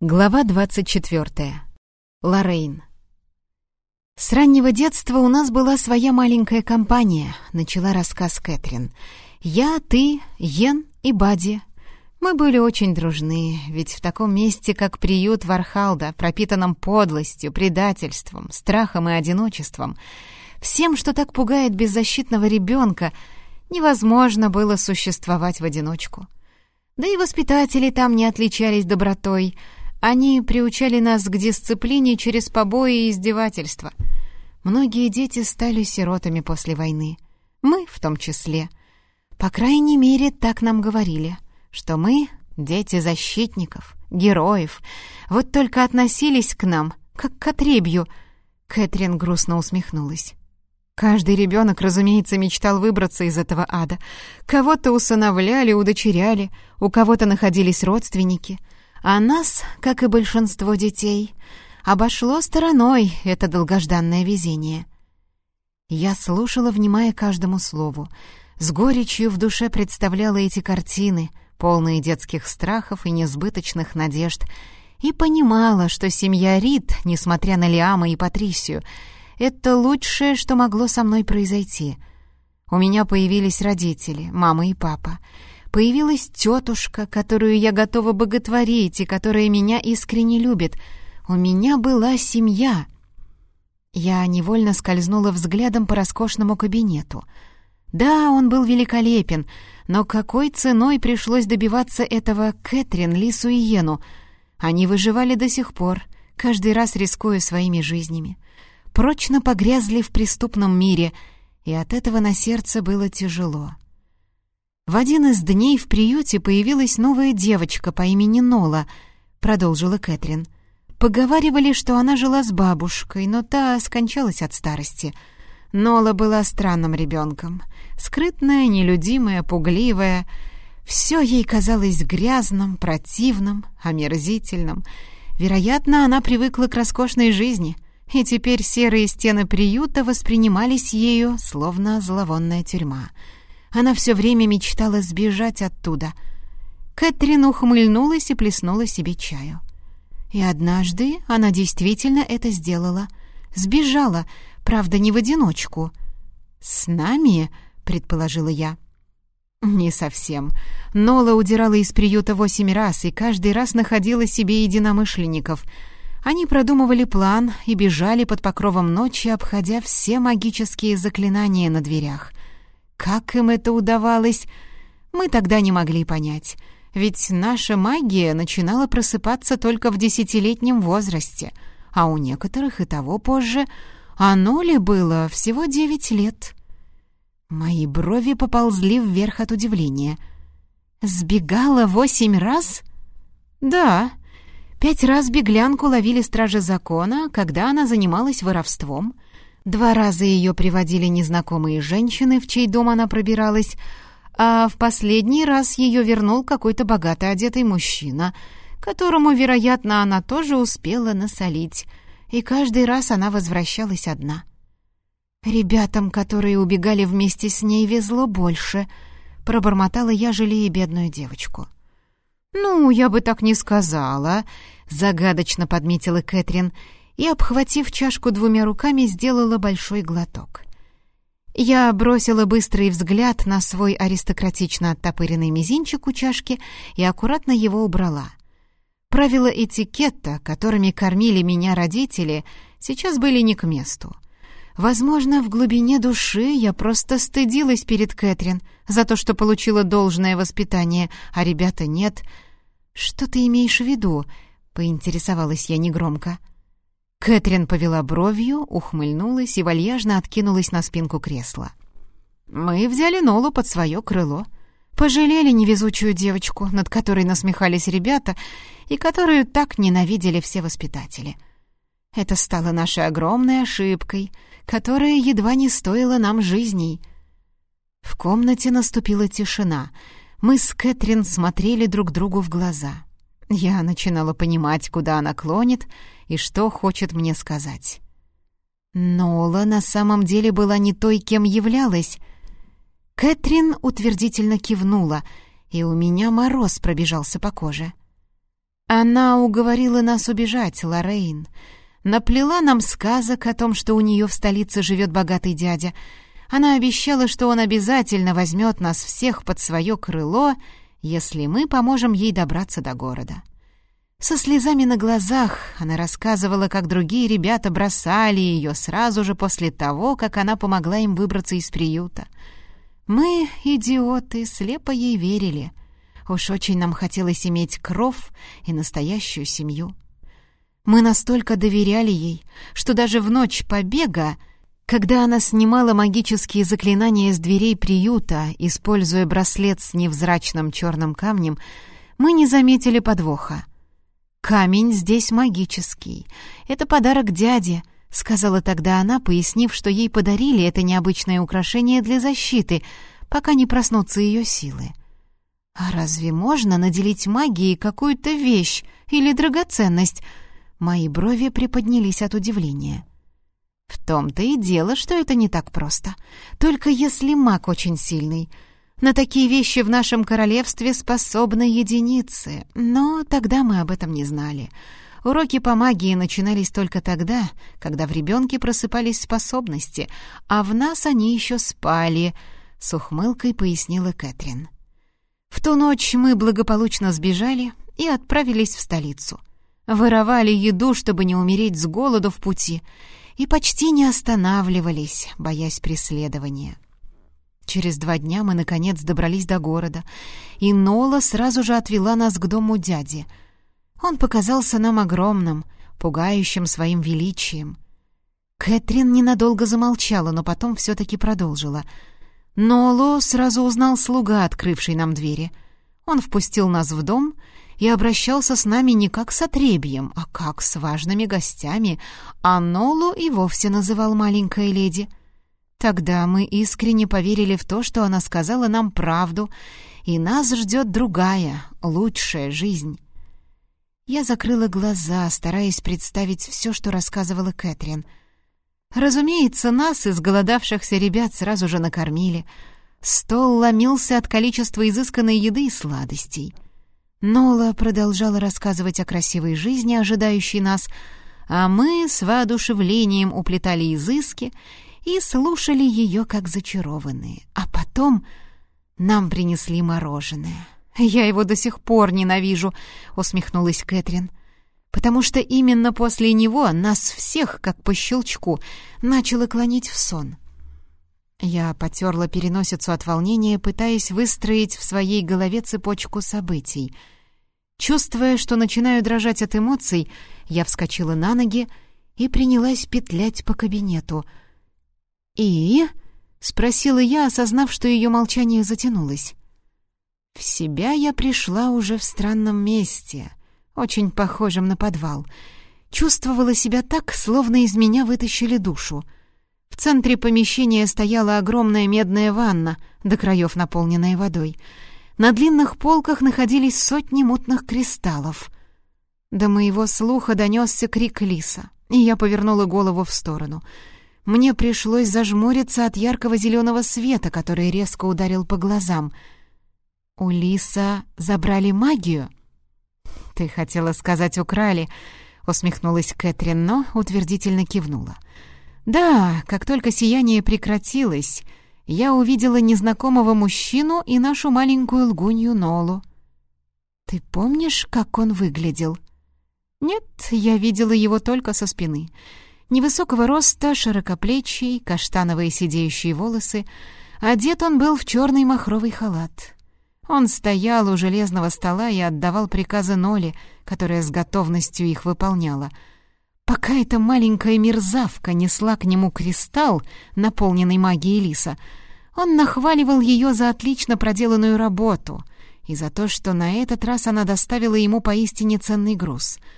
Глава 24. Лоррейн. «С раннего детства у нас была своя маленькая компания», — начала рассказ Кэтрин. «Я, ты, Йен и Бадди. Мы были очень дружны, ведь в таком месте, как приют Вархалда, пропитанном подлостью, предательством, страхом и одиночеством, всем, что так пугает беззащитного ребенка, невозможно было существовать в одиночку. Да и воспитатели там не отличались добротой — они приучали нас к дисциплине через побои и издевательства. Многие дети стали сиротами после войны. Мы в том числе. По крайней мере, так нам говорили, что мы — дети защитников, героев. Вот только относились к нам, как к отребью. Кэтрин грустно усмехнулась. Каждый ребенок, разумеется, мечтал выбраться из этого ада. Кого-то усыновляли, удочеряли, у кого-то находились родственники — а нас, как и большинство детей, обошло стороной это долгожданное везение. Я слушала, внимая каждому слову, с горечью в душе представляла эти картины, полные детских страхов и несбыточных надежд, и понимала, что семья Рид, несмотря на Лиама и Патрисию, это лучшее, что могло со мной произойти. У меня появились родители, мама и папа — Появилась тетушка, которую я готова боготворить и которая меня искренне любит. У меня была семья. Я невольно скользнула взглядом по роскошному кабинету. Да, он был великолепен, но какой ценой пришлось добиваться этого Кэтрин, Лису и Йену? Они выживали до сих пор, каждый раз рискуя своими жизнями. Прочно погрязли в преступном мире, и от этого на сердце было тяжело. В один из дней в приюте появилась новая девочка по имени Нола, продолжила Кэтрин. Поговаривали, что она жила с бабушкой, но та скончалась от старости. Нола была странным ребенком. Скрытная, нелюдимая, пугливая. Все ей казалось грязным, противным, омерзительным. Вероятно, она привыкла к роскошной жизни, и теперь серые стены приюта воспринимались ею, словно зловонная тюрьма — она все время мечтала сбежать оттуда. Кэтрин ухмыльнулась и плеснула себе чаю. И однажды она действительно это сделала. Сбежала, правда, не в одиночку. «С нами?» — предположила я. «Не совсем. Нола удирала из приюта восемь раз и каждый раз находила себе единомышленников. Они продумывали план и бежали под покровом ночи, обходя все магические заклинания на дверях. Как им это удавалось, мы тогда не могли понять. Ведь наша магия начинала просыпаться только в десятилетнем возрасте, а у некоторых и того позже, а Ноле было всего девять лет. Мои брови поползли вверх от удивления. «Сбегала восемь раз?» «Да. Пять раз беглянку ловили стражи закона, когда она занималась воровством». Два раза ее приводили незнакомые женщины, в чей дом она пробиралась, а в последний раз ее вернул какой-то богато одетый мужчина, которому, вероятно, она тоже успела насолить, и каждый раз она возвращалась одна. «Ребятам, которые убегали вместе с ней, везло больше», — пробормотала я, жалея бедную девочку. «Ну, я бы так не сказала», — загадочно подметила Кэтрин, — и, обхватив чашку двумя руками, сделала большой глоток. Я бросила быстрый взгляд на свой аристократично оттопыренный мизинчик у чашки и аккуратно его убрала. Правила этикета, которыми кормили меня родители, сейчас были не к месту. Возможно, в глубине души я просто стыдилась перед Кэтрин за то, что получила должное воспитание, а ребята нет. «Что ты имеешь в виду?» — поинтересовалась я негромко. — Кэтрин повела бровью, ухмыльнулась и вальяжно откинулась на спинку кресла. «Мы взяли Нолу под свое крыло. Пожалели невезучую девочку, над которой насмехались ребята и которую так ненавидели все воспитатели. Это стало нашей огромной ошибкой, которая едва не стоила нам жизней». В комнате наступила тишина. Мы с Кэтрин смотрели друг другу в глаза. Я начинала понимать, куда она клонит — и что хочет мне сказать. Нола на самом деле была не той, кем являлась. Кэтрин утвердительно кивнула, и у меня мороз пробежался по коже. Она уговорила нас убежать, Лоррейн. Наплела нам сказок о том, что у нее в столице живет богатый дядя. Она обещала, что он обязательно возьмет нас всех под свое крыло, если мы поможем ей добраться до города. Со слезами на глазах она рассказывала, как другие ребята бросали ее сразу же после того, как она помогла им выбраться из приюта. Мы, идиоты, слепо ей верили. Уж очень нам хотелось иметь кров и настоящую семью. Мы настолько доверяли ей, что даже в ночь побега, когда она снимала магические заклинания с дверей приюта, используя браслет с невзрачным черным камнем, мы не заметили подвоха. «Камень здесь магический. Это подарок дяде», — сказала тогда она, пояснив, что ей подарили это необычное украшение для защиты, пока не проснутся ее силы. «А разве можно наделить магией какую-то вещь или драгоценность?» Мои брови приподнялись от удивления. «В том-то и дело, что это не так просто. Только если маг очень сильный. На такие вещи в нашем королевстве способны единицы, но тогда мы об этом не знали. Уроки по магии начинались только тогда, когда в ребенке просыпались способности, а в нас они еще спали», — с ухмылкой пояснила Кэтрин. «В ту ночь мы благополучно сбежали и отправились в столицу. Воровали еду, чтобы не умереть с голоду в пути, и почти не останавливались, боясь преследования». Через два дня мы, наконец, добрались до города, и Нола сразу же отвела нас к дому дяди. Он показался нам огромным, пугающим своим величием. Кэтрин ненадолго замолчала, но потом все-таки продолжила. Ноло сразу узнал слуга, открывший нам двери. Он впустил нас в дом и обращался с нами не как с отребьем, а как с важными гостями, а Нолу и вовсе называл маленькая леди — Тогда мы искренне поверили в то, что она сказала нам правду, и нас ждет другая, лучшая жизнь. Я закрыла глаза, стараясь представить все, что рассказывала Кэтрин. Разумеется, нас, изголодавшихся ребят, сразу же накормили. Стол ломился от количества изысканной еды и сладостей. Нола продолжала рассказывать о красивой жизни, ожидающей нас, а мы с воодушевлением уплетали изыски и слушали ее как зачарованные. А потом нам принесли мороженое. «Я его до сих пор ненавижу», — усмехнулась Кэтрин. «Потому что именно после него нас всех, как по щелчку, начало клонить в сон». Я потерла переносицу от волнения, пытаясь выстроить в своей голове цепочку событий. Чувствуя, что начинаю дрожать от эмоций, я вскочила на ноги и принялась петлять по кабинету — «И?» — спросила я, осознав, что ее молчание затянулось. В себя я пришла уже в странном месте, очень похожем на подвал. Чувствовала себя так, словно из меня вытащили душу. В центре помещения стояла огромная медная ванна, до краев наполненная водой. На длинных полках находились сотни мутных кристаллов. До моего слуха донесся крик лиса, и я повернула голову в сторону — мне пришлось зажмуриться от яркого зеленого света, который резко ударил по глазам. «У Лиса забрали магию?» «Ты хотела сказать, украли», — усмехнулась Кэтрин, но утвердительно кивнула. «Да, как только сияние прекратилось, я увидела незнакомого мужчину и нашу маленькую лгунью Нолу. Ты помнишь, как он выглядел?» «Нет, я видела его только со спины». Невысокого роста, широкоплечий, каштановые сидеющие волосы. Одет он был в черный махровый халат. Он стоял у железного стола и отдавал приказы Ноле, которая с готовностью их выполняла. Пока эта маленькая мерзавка несла к нему кристалл, наполненный магией лиса, он нахваливал ее за отлично проделанную работу и за то, что на этот раз она доставила ему поистине ценный груз —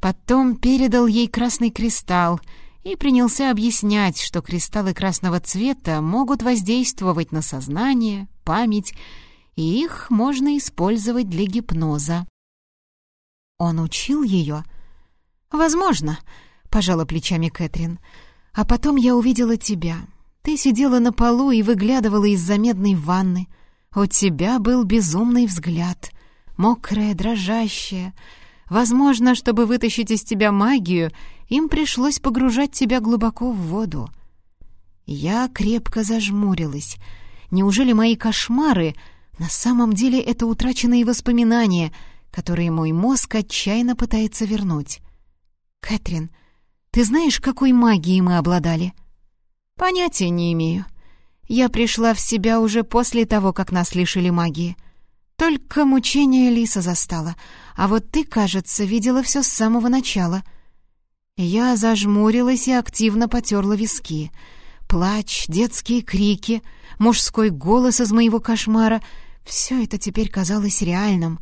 Потом передал ей красный кристалл и принялся объяснять, что кристаллы красного цвета могут воздействовать на сознание, память, и их можно использовать для гипноза. Он учил ее? «Возможно», — пожала плечами Кэтрин. «А потом я увидела тебя. Ты сидела на полу и выглядывала из-за медной ванны. У тебя был безумный взгляд, мокрая, дрожащая, Возможно, чтобы вытащить из тебя магию, им пришлось погружать тебя глубоко в воду. Я крепко зажмурилась. Неужели мои кошмары на самом деле это утраченные воспоминания, которые мой мозг отчаянно пытается вернуть? Кэтрин, ты знаешь, какой магией мы обладали? Понятия не имею. Я пришла в себя уже после того, как нас лишили магии. Только мучение Лиса застала, а вот ты, кажется, видела все с самого начала. Я зажмурилась и активно потерла виски. Плач, детские крики, мужской голос из моего кошмара — все это теперь казалось реальным.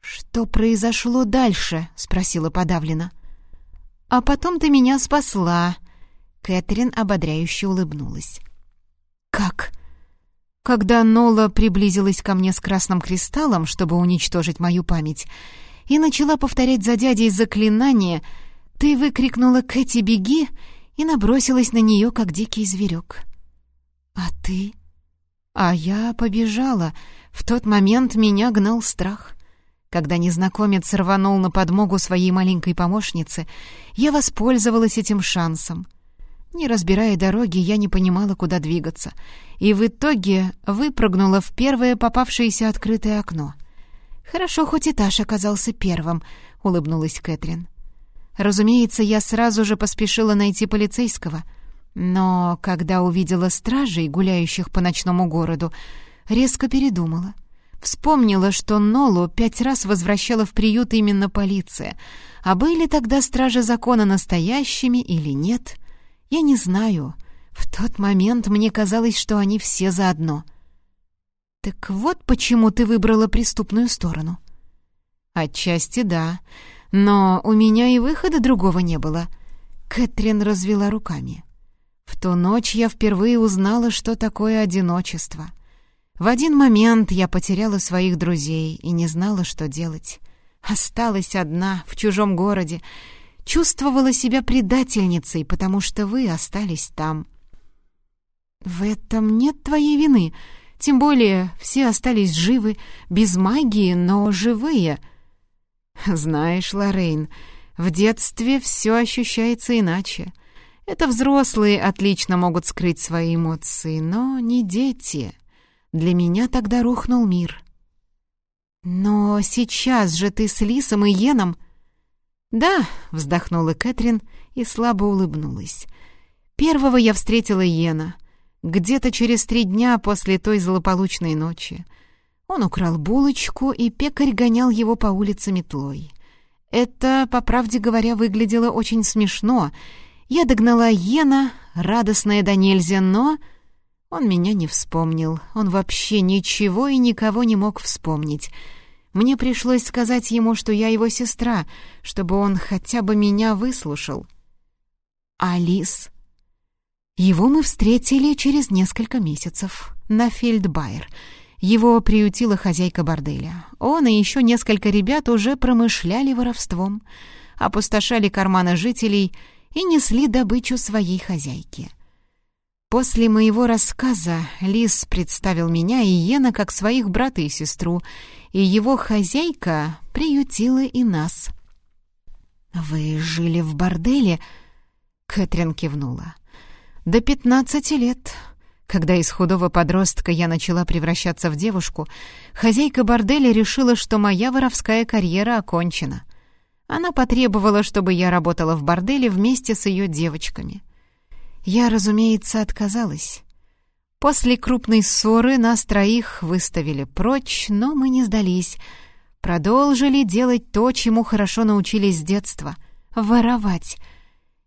«Что произошло дальше?» — спросила подавленно. «А потом ты меня спасла», — Кэтрин ободряюще улыбнулась. «Как?» Когда Нола приблизилась ко мне с красным кристаллом, чтобы уничтожить мою память, и начала повторять за дядей заклинание, ты выкрикнула «Кэти, беги!» и набросилась на нее, как дикий зверек. «А ты?» А я побежала. В тот момент меня гнал страх. Когда незнакомец рванул на подмогу своей маленькой помощнице, я воспользовалась этим шансом. Не разбирая дороги, я не понимала, куда двигаться, и в итоге выпрыгнула в первое попавшееся открытое окно. «Хорошо, хоть этаж оказался первым», — улыбнулась Кэтрин. Разумеется, я сразу же поспешила найти полицейского — но когда увидела стражей, гуляющих по ночному городу, резко передумала. Вспомнила, что Нолу пять раз возвращала в приют именно полиция. А были тогда стражи закона настоящими или нет? Я не знаю. В тот момент мне казалось, что они все заодно. «Так вот почему ты выбрала преступную сторону». «Отчасти да, но у меня и выхода другого не было». Кэтрин развела руками. В ту ночь я впервые узнала, что такое одиночество. В один момент я потеряла своих друзей и не знала, что делать. Осталась одна в чужом городе, чувствовала себя предательницей, потому что вы остались там. В этом нет твоей вины, тем более все остались живы, без магии, но живые. Знаешь, Лоррейн, в детстве все ощущается иначе. Это взрослые отлично могут скрыть свои эмоции, но не дети. Для меня тогда рухнул мир. «Но сейчас же ты с Лисом и Йеном...» «Да», — вздохнула Кэтрин и слабо улыбнулась. «Первого я встретила Йена, где-то через три дня после той злополучной ночи. Он украл булочку, и пекарь гонял его по улице метлой. Это, по правде говоря, выглядело очень смешно — я догнала Йена, радостная до нельзя, но... Он меня не вспомнил. Он вообще ничего и никого не мог вспомнить. Мне пришлось сказать ему, что я его сестра, чтобы он хотя бы меня выслушал. Алис. Его мы встретили через несколько месяцев на Фельдбайер. Его приютила хозяйка борделя. Он и еще несколько ребят уже промышляли воровством, опустошали карманы жителей — и несли добычу своей хозяйке. После моего рассказа Лис представил меня и Йена как своих брата и сестру, и его хозяйка приютила и нас. «Вы жили в борделе?» — Кэтрин кивнула. «До пятнадцати лет». Когда из худого подростка я начала превращаться в девушку, хозяйка борделя решила, что моя воровская карьера окончена. Она потребовала, чтобы я работала в борделе вместе с ее девочками. Я, разумеется, отказалась. После крупной ссоры нас троих выставили прочь, но мы не сдались. Продолжили делать то, чему хорошо научились с детства — воровать.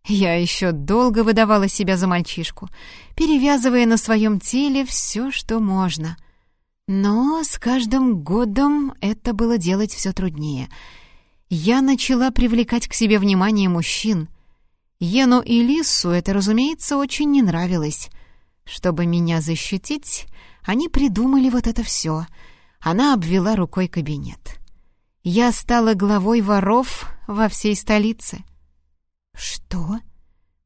Я еще долго выдавала себя за мальчишку, перевязывая на своем теле все, что можно. Но с каждым годом это было делать все труднее — я начала привлекать к себе внимание мужчин. Ену и Лису это, разумеется, очень не нравилось. Чтобы меня защитить, они придумали вот это все. Она обвела рукой кабинет. Я стала главой воров во всей столице. Что?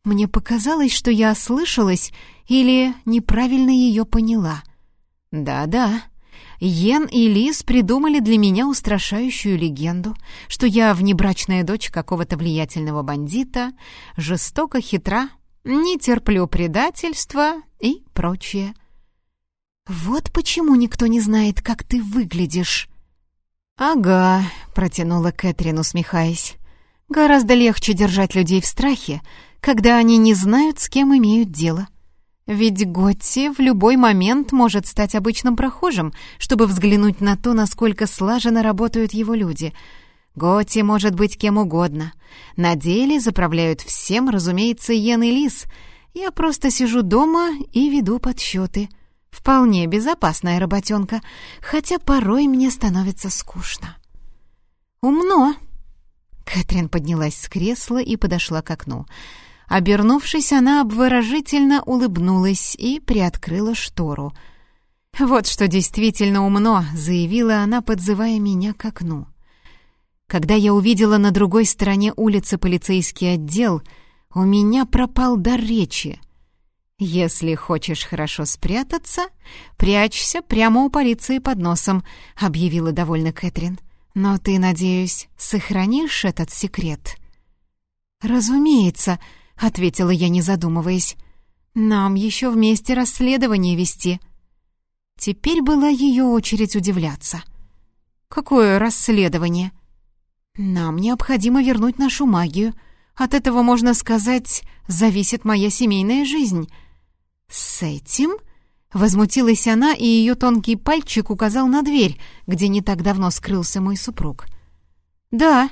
Мне показалось, что я ослышалась или неправильно ее поняла. Да-да, Йен и Лис придумали для меня устрашающую легенду, что я внебрачная дочь какого-то влиятельного бандита, жестоко хитра, не терплю предательства и прочее. «Вот почему никто не знает, как ты выглядишь». «Ага», — протянула Кэтрин, усмехаясь. «Гораздо легче держать людей в страхе, когда они не знают, с кем имеют дело». Ведь Готти в любой момент может стать обычным прохожим, чтобы взглянуть на то, насколько слаженно работают его люди. Готти может быть кем угодно. На деле заправляют всем, разумеется, Йен и Лис. Я просто сижу дома и веду подсчеты. Вполне безопасная работенка, хотя порой мне становится скучно. «Умно!» Кэтрин поднялась с кресла и подошла к окну. Обернувшись, она обворожительно улыбнулась и приоткрыла штору. «Вот что действительно умно», — заявила она, подзывая меня к окну. Когда я увидела на другой стороне улицы полицейский отдел, у меня пропал дар речи. «Если хочешь хорошо спрятаться, прячься прямо у полиции под носом», — объявила довольно Кэтрин. «Но ты, надеюсь, сохранишь этот секрет?» «Разумеется», — ответила я, не задумываясь. «Нам еще вместе расследование вести». Теперь была ее очередь удивляться. «Какое расследование?» «Нам необходимо вернуть нашу магию. От этого, можно сказать, зависит моя семейная жизнь». «С этим?» — возмутилась она, и ее тонкий пальчик указал на дверь, где не так давно скрылся мой супруг. «Да»,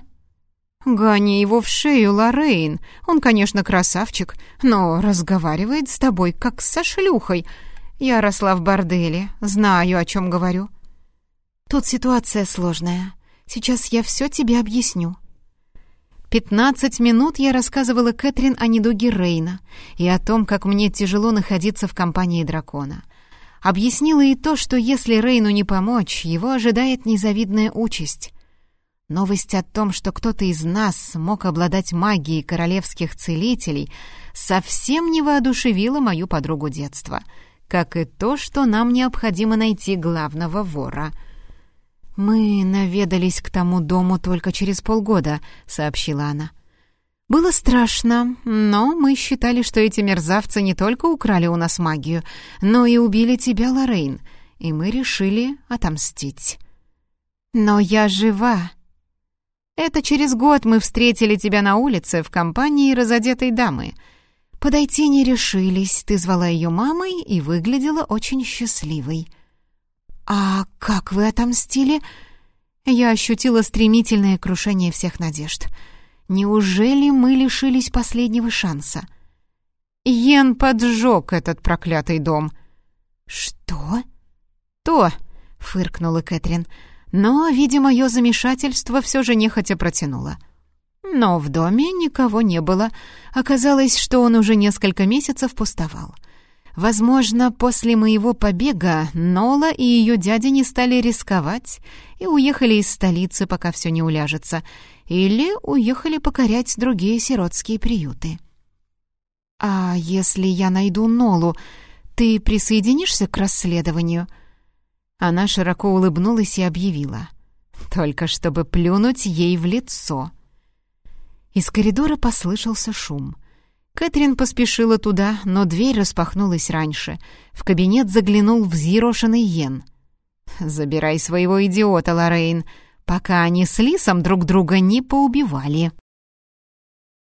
«Гони его в шею, Лоррейн. Он, конечно, красавчик, но разговаривает с тобой, как со шлюхой. Я росла в борделе, знаю, о чем говорю». «Тут ситуация сложная. Сейчас я все тебе объясню». Пятнадцать минут я рассказывала Кэтрин о недуге Рейна и о том, как мне тяжело находиться в компании дракона. Объяснила и то, что если Рейну не помочь, его ожидает незавидная участь. Новость о том, что кто-то из нас мог обладать магией королевских целителей, совсем не воодушевила мою подругу детства, как и то, что нам необходимо найти главного вора. «Мы наведались к тому дому только через полгода», — сообщила она. «Было страшно, но мы считали, что эти мерзавцы не только украли у нас магию, но и убили тебя, Лоррейн, и мы решили отомстить». «Но я жива», это через год мы встретили тебя на улице в компании разодетой дамы. Подойти не решились, ты звала ее мамой и выглядела очень счастливой. А как вы отомстили? Я ощутила стремительное крушение всех надежд. Неужели мы лишились последнего шанса? Йен поджег этот проклятый дом. Что? То, фыркнула Кэтрин, — но, видя мое замешательство, все же нехотя протянула. Но в доме никого не было. Оказалось, что он уже несколько месяцев пустовал. Возможно, после моего побега Нола и ее дядя не стали рисковать и уехали из столицы, пока все не уляжется, или уехали покорять другие сиротские приюты. «А если я найду Нолу, ты присоединишься к расследованию?» Она широко улыбнулась и объявила. «Только чтобы плюнуть ей в лицо». Из коридора послышался шум. Кэтрин поспешила туда, но дверь распахнулась раньше. В кабинет заглянул взъерошенный Йен. «Забирай своего идиота, Лоррейн, пока они с Лисом друг друга не поубивали».